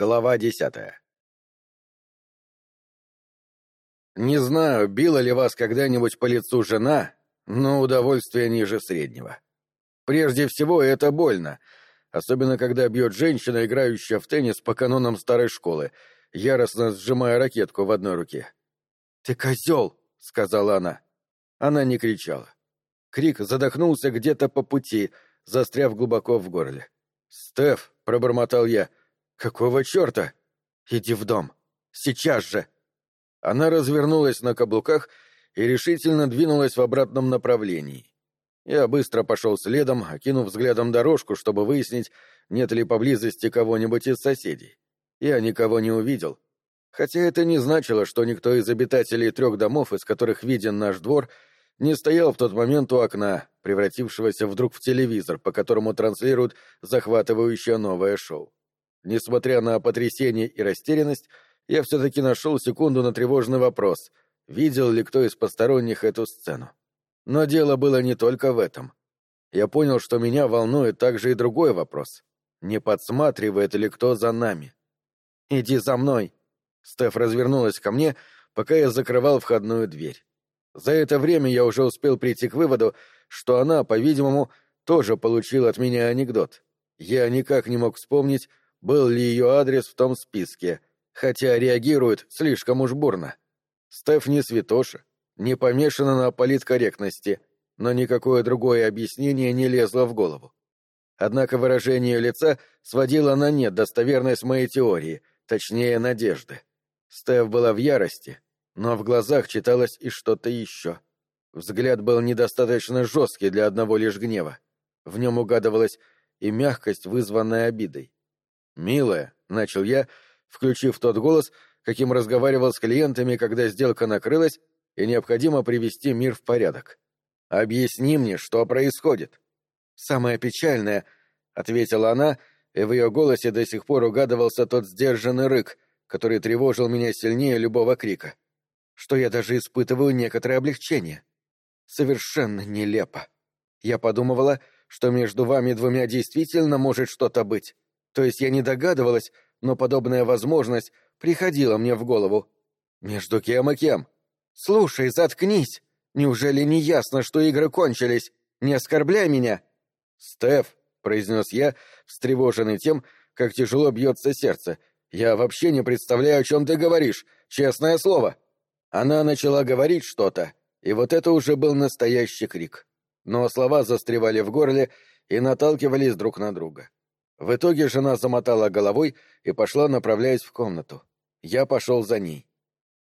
Глава десятая Не знаю, била ли вас когда-нибудь по лицу жена, но удовольствие ниже среднего. Прежде всего, это больно, особенно когда бьет женщина, играющая в теннис по канонам старой школы, яростно сжимая ракетку в одной руке. «Ты козел!» — сказала она. Она не кричала. Крик задохнулся где-то по пути, застряв глубоко в горле. «Стеф!» — пробормотал я. «Какого черта? Иди в дом! Сейчас же!» Она развернулась на каблуках и решительно двинулась в обратном направлении. Я быстро пошел следом, окинув взглядом дорожку, чтобы выяснить, нет ли поблизости кого-нибудь из соседей. Я никого не увидел. Хотя это не значило, что никто из обитателей трех домов, из которых виден наш двор, не стоял в тот момент у окна, превратившегося вдруг в телевизор, по которому транслируют захватывающее новое шоу. Несмотря на потрясение и растерянность, я все-таки нашел секунду на тревожный вопрос, видел ли кто из посторонних эту сцену. Но дело было не только в этом. Я понял, что меня волнует также и другой вопрос. Не подсматривает ли кто за нами? «Иди за мной!» Стеф развернулась ко мне, пока я закрывал входную дверь. За это время я уже успел прийти к выводу, что она, по-видимому, тоже получила от меня анекдот. Я никак не мог вспомнить, был ли ее адрес в том списке, хотя реагирует слишком уж бурно. Стеф не святоша, не помешана на политкорректности, но никакое другое объяснение не лезло в голову. Однако выражение лица сводило на нет достоверность моей теории, точнее, надежды. Стеф была в ярости, но в глазах читалось и что-то еще. Взгляд был недостаточно жесткий для одного лишь гнева. В нем угадывалась и мягкость, вызванная обидой. «Милая», — начал я, включив тот голос, каким разговаривал с клиентами, когда сделка накрылась, и необходимо привести мир в порядок. «Объясни мне, что происходит». «Самое печальное», — ответила она, и в ее голосе до сих пор угадывался тот сдержанный рык, который тревожил меня сильнее любого крика что я даже испытываю некоторое облегчение. Совершенно нелепо. Я подумывала, что между вами двумя действительно может что-то быть. То есть я не догадывалась, но подобная возможность приходила мне в голову. Между кем и кем? Слушай, заткнись. Неужели не ясно, что игры кончились? Не оскорбляй меня. Стеф, произнес я, встревоженный тем, как тяжело бьется сердце. Я вообще не представляю, о чем ты говоришь. Честное слово. Она начала говорить что-то, и вот это уже был настоящий крик. Но слова застревали в горле и наталкивались друг на друга. В итоге жена замотала головой и пошла, направляясь в комнату. Я пошел за ней.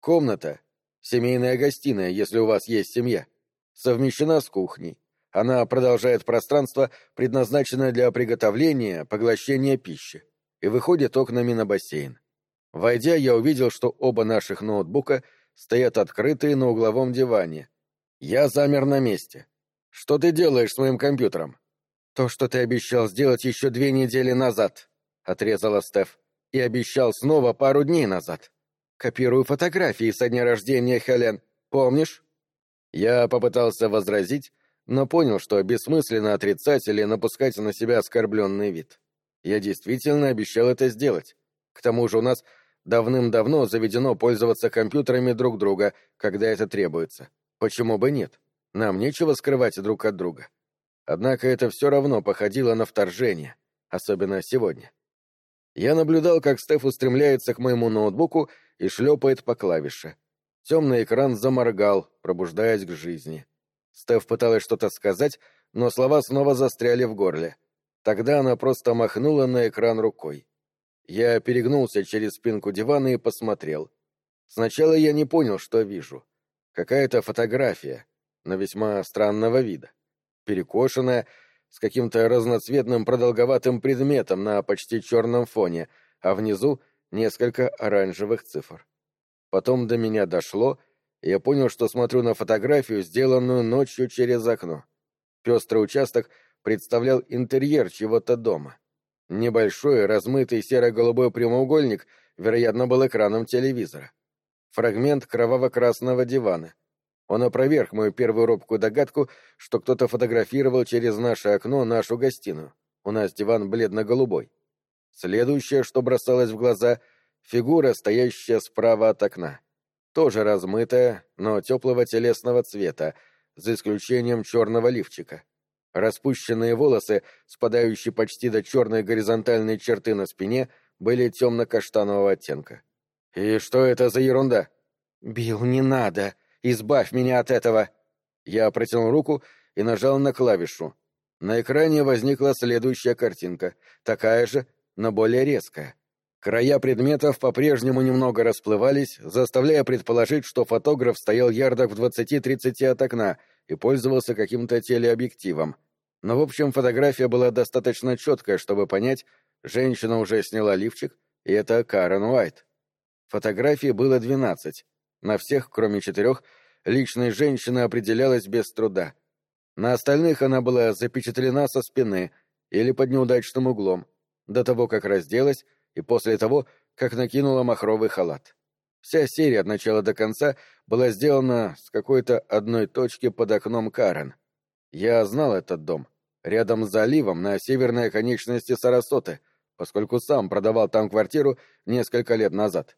Комната — семейная гостиная, если у вас есть семья. Совмещена с кухней. Она продолжает пространство, предназначенное для приготовления, поглощения пищи, и выходит окнами на бассейн. Войдя, я увидел, что оба наших ноутбука — стоят открытые на угловом диване. Я замер на месте. Что ты делаешь с моим компьютером? То, что ты обещал сделать еще две недели назад, отрезала Стеф. И обещал снова пару дней назад. Копирую фотографии со дня рождения Хелен. Помнишь? Я попытался возразить, но понял, что бессмысленно отрицать или напускать на себя оскорбленный вид. Я действительно обещал это сделать. К тому же у нас Давным-давно заведено пользоваться компьютерами друг друга, когда это требуется. Почему бы нет? Нам нечего скрывать друг от друга. Однако это все равно походило на вторжение, особенно сегодня. Я наблюдал, как Стеф устремляется к моему ноутбуку и шлепает по клавише. Темный экран заморгал, пробуждаясь к жизни. Стеф пыталась что-то сказать, но слова снова застряли в горле. Тогда она просто махнула на экран рукой. Я перегнулся через спинку дивана и посмотрел. Сначала я не понял, что вижу. Какая-то фотография, но весьма странного вида. Перекошенная, с каким-то разноцветным продолговатым предметом на почти черном фоне, а внизу несколько оранжевых цифр. Потом до меня дошло, и я понял, что смотрю на фотографию, сделанную ночью через окно. Пестрый участок представлял интерьер чего-то дома. Небольшой, размытый серо-голубой прямоугольник, вероятно, был экраном телевизора. Фрагмент кроваво-красного дивана. Он опроверг мою первую робкую догадку, что кто-то фотографировал через наше окно нашу гостиную. У нас диван бледно-голубой. Следующее, что бросалось в глаза — фигура, стоящая справа от окна. Тоже размытая, но теплого телесного цвета, за исключением черного лифчика. Распущенные волосы, спадающие почти до черной горизонтальной черты на спине, были темно-каштанового оттенка. «И что это за ерунда?» «Билл, не надо! Избавь меня от этого!» Я протянул руку и нажал на клавишу. На экране возникла следующая картинка, такая же, но более резкая. Края предметов по-прежнему немного расплывались, заставляя предположить, что фотограф стоял ярдах в 20-30 от окна и пользовался каким-то телеобъективом. Но, в общем, фотография была достаточно четкая, чтобы понять, женщина уже сняла лифчик, и это Карен Уайт. Фотографий было двенадцать. На всех, кроме четырех, личность женщины определялась без труда. На остальных она была запечатлена со спины или под неудачным углом, до того, как разделась, и после того, как накинула махровый халат. Вся серия от начала до конца была сделана с какой-то одной точки под окном Карен. Я знал этот дом. Рядом с заливом на северной оконечности Сарасоты, поскольку сам продавал там квартиру несколько лет назад.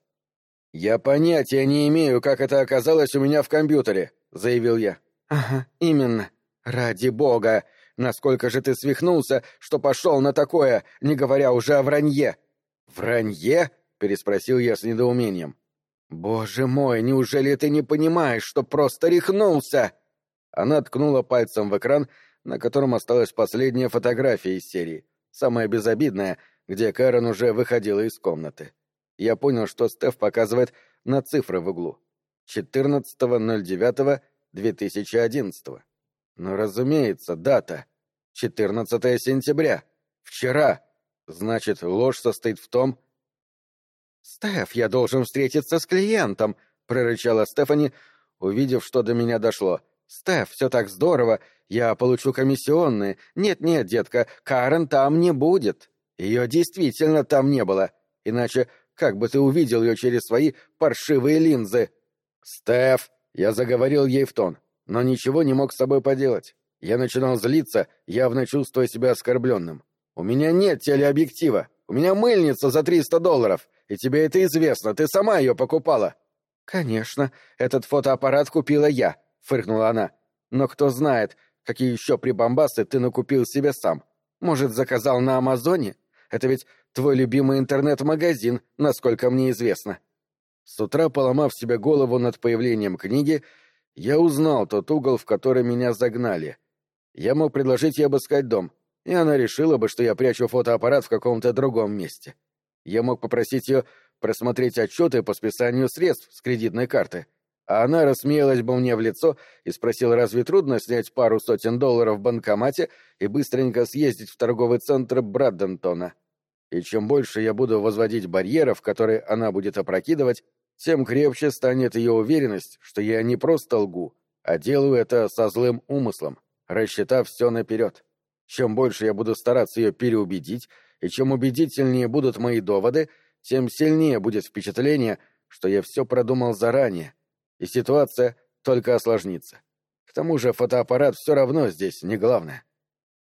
«Я понятия не имею, как это оказалось у меня в компьютере», — заявил я. «Ага, именно. Ради бога! Насколько же ты свихнулся, что пошел на такое, не говоря уже о вранье?» «Вранье?» — переспросил я с недоумением. «Боже мой, неужели ты не понимаешь, что просто рехнулся?» Она ткнула пальцем в экран, на котором осталась последняя фотография из серии, самая безобидная, где Кэрон уже выходила из комнаты. Я понял, что Стеф показывает на цифры в углу. 14.09.2011. Но, разумеется, дата. 14 сентября. Вчера. Значит, ложь состоит в том... «Стеф, я должен встретиться с клиентом», — прорычала Стефани, увидев, что до меня дошло. «Стеф, все так здорово. Я получу комиссионные. Нет-нет, детка, Карен там не будет. Ее действительно там не было. Иначе как бы ты увидел ее через свои паршивые линзы?» «Стеф!» — я заговорил ей в тон, но ничего не мог с собой поделать. Я начинал злиться, явно чувствуя себя оскорбленным. «У меня нет телеобъектива. У меня мыльница за триста долларов, и тебе это известно, ты сама ее покупала». «Конечно, этот фотоаппарат купила я», — фыркнула она. «Но кто знает, какие еще прибамбасы ты накупил себе сам. Может, заказал на Амазоне? Это ведь твой любимый интернет-магазин, насколько мне известно». С утра, поломав себе голову над появлением книги, я узнал тот угол, в который меня загнали. Я мог предложить ей обыскать дом, и она решила бы, что я прячу фотоаппарат в каком-то другом месте. Я мог попросить ее просмотреть отчеты по списанию средств с кредитной карты — а она рассмеялась бы мне в лицо и спросила, разве трудно снять пару сотен долларов в банкомате и быстренько съездить в торговый центр Браддентона. И чем больше я буду возводить барьеров, которые она будет опрокидывать, тем крепче станет ее уверенность, что я не просто лгу, а делаю это со злым умыслом, рассчитав все наперед. Чем больше я буду стараться ее переубедить, и чем убедительнее будут мои доводы, тем сильнее будет впечатление, что я все продумал заранее, и ситуация только осложнится. К тому же фотоаппарат все равно здесь не главное.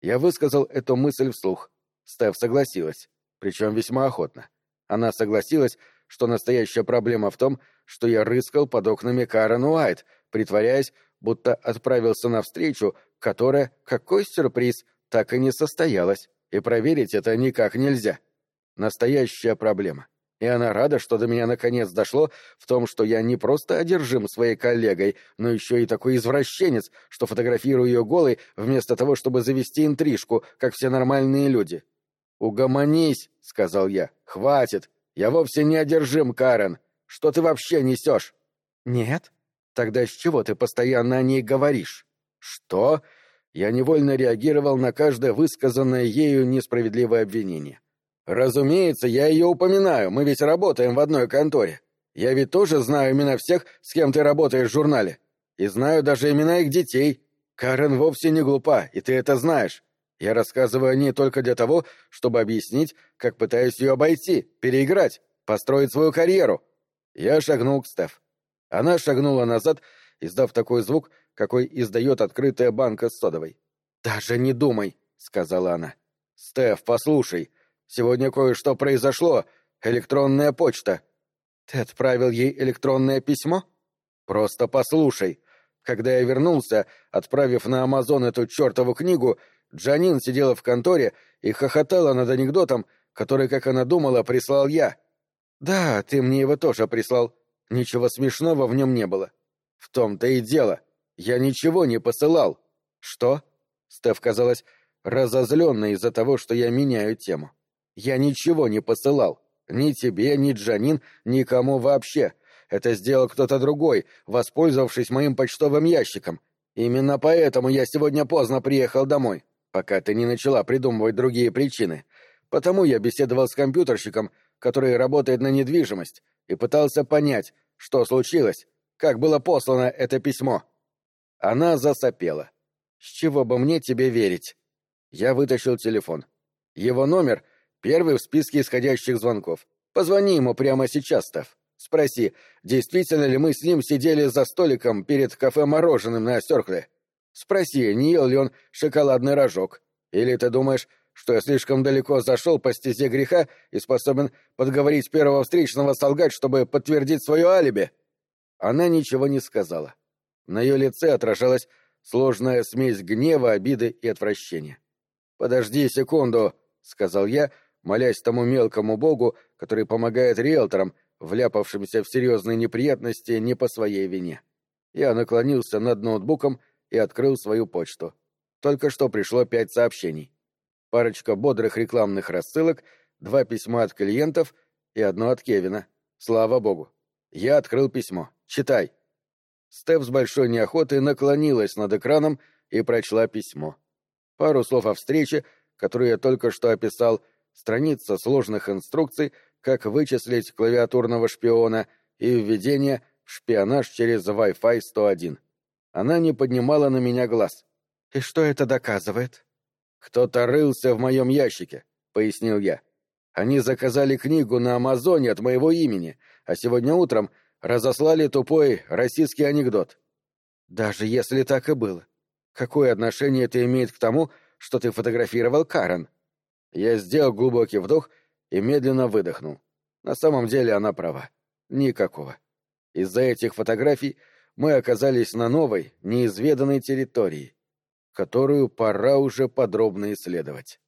Я высказал эту мысль вслух. Стеф согласилась, причем весьма охотно. Она согласилась, что настоящая проблема в том, что я рыскал под окнами Карен Уайт, притворяясь, будто отправился навстречу, которая, какой сюрприз, так и не состоялась, и проверить это никак нельзя. Настоящая проблема и она рада, что до меня наконец дошло в том, что я не просто одержим своей коллегой, но еще и такой извращенец, что фотографирую ее голой вместо того, чтобы завести интрижку, как все нормальные люди. «Угомонись», — сказал я. «Хватит. Я вовсе не одержим, Карен. Что ты вообще несешь?» «Нет? Тогда с чего ты постоянно о ней говоришь?» «Что?» Я невольно реагировал на каждое высказанное ею несправедливое обвинение. «Разумеется, я ее упоминаю, мы ведь работаем в одной конторе. Я ведь тоже знаю имена всех, с кем ты работаешь в журнале. И знаю даже имена их детей. Карен вовсе не глупа, и ты это знаешь. Я рассказываю о ней только для того, чтобы объяснить, как пытаюсь ее обойти, переиграть, построить свою карьеру». Я шагнул к Стеф. Она шагнула назад, издав такой звук, какой издает открытая банка с содовой. «Даже не думай», — сказала она. «Стеф, послушай, Сегодня кое-что произошло. Электронная почта». «Ты отправил ей электронное письмо?» «Просто послушай. Когда я вернулся, отправив на Амазон эту чертову книгу, Джанин сидела в конторе и хохотала над анекдотом, который, как она думала, прислал я. Да, ты мне его тоже прислал. Ничего смешного в нем не было. В том-то и дело. Я ничего не посылал. Что? Стеф казалась разозленной из-за того, что я меняю тему. Я ничего не посылал. Ни тебе, ни Джанин, никому вообще. Это сделал кто-то другой, воспользовавшись моим почтовым ящиком. Именно поэтому я сегодня поздно приехал домой, пока ты не начала придумывать другие причины. Потому я беседовал с компьютерщиком, который работает на недвижимость, и пытался понять, что случилось, как было послано это письмо. Она засопела. «С чего бы мне тебе верить?» Я вытащил телефон. Его номер — первый в списке исходящих звонков. Позвони ему прямо сейчас, Став. Спроси, действительно ли мы с ним сидели за столиком перед кафе-мороженым на Сёркле. Спроси, не ел ли он шоколадный рожок. Или ты думаешь, что я слишком далеко зашел по стезе греха и способен подговорить первого встречного солгать, чтобы подтвердить свое алиби?» Она ничего не сказала. На ее лице отражалась сложная смесь гнева, обиды и отвращения. «Подожди секунду», — сказал я, молясь тому мелкому богу, который помогает риэлторам, вляпавшимся в серьезные неприятности не по своей вине. Я наклонился над ноутбуком и открыл свою почту. Только что пришло пять сообщений парочка бодрых рекламных рассылок, два письма от клиентов и одно от Кевина. Слава богу. Я открыл письмо. Читай. Стеф с большой неохотой наклонилась над экраном и прочла письмо. Пару слов о встрече, которую я только что описал, страница сложных инструкций, как вычислить клавиатурного шпиона и введение в шпионаж через Wi-Fi 101. Она не поднимала на меня глаз. «И что это доказывает?» «Кто-то рылся в моем ящике», — пояснил я. «Они заказали книгу на Амазоне от моего имени, а сегодня утром разослали тупой российский анекдот». «Даже если так и было, какое отношение это имеет к тому, что ты фотографировал Карен?» Я сделал глубокий вдох и медленно выдохнул. На самом деле она права. Никакого. Из-за этих фотографий мы оказались на новой, неизведанной территории которую пора уже подробно исследовать.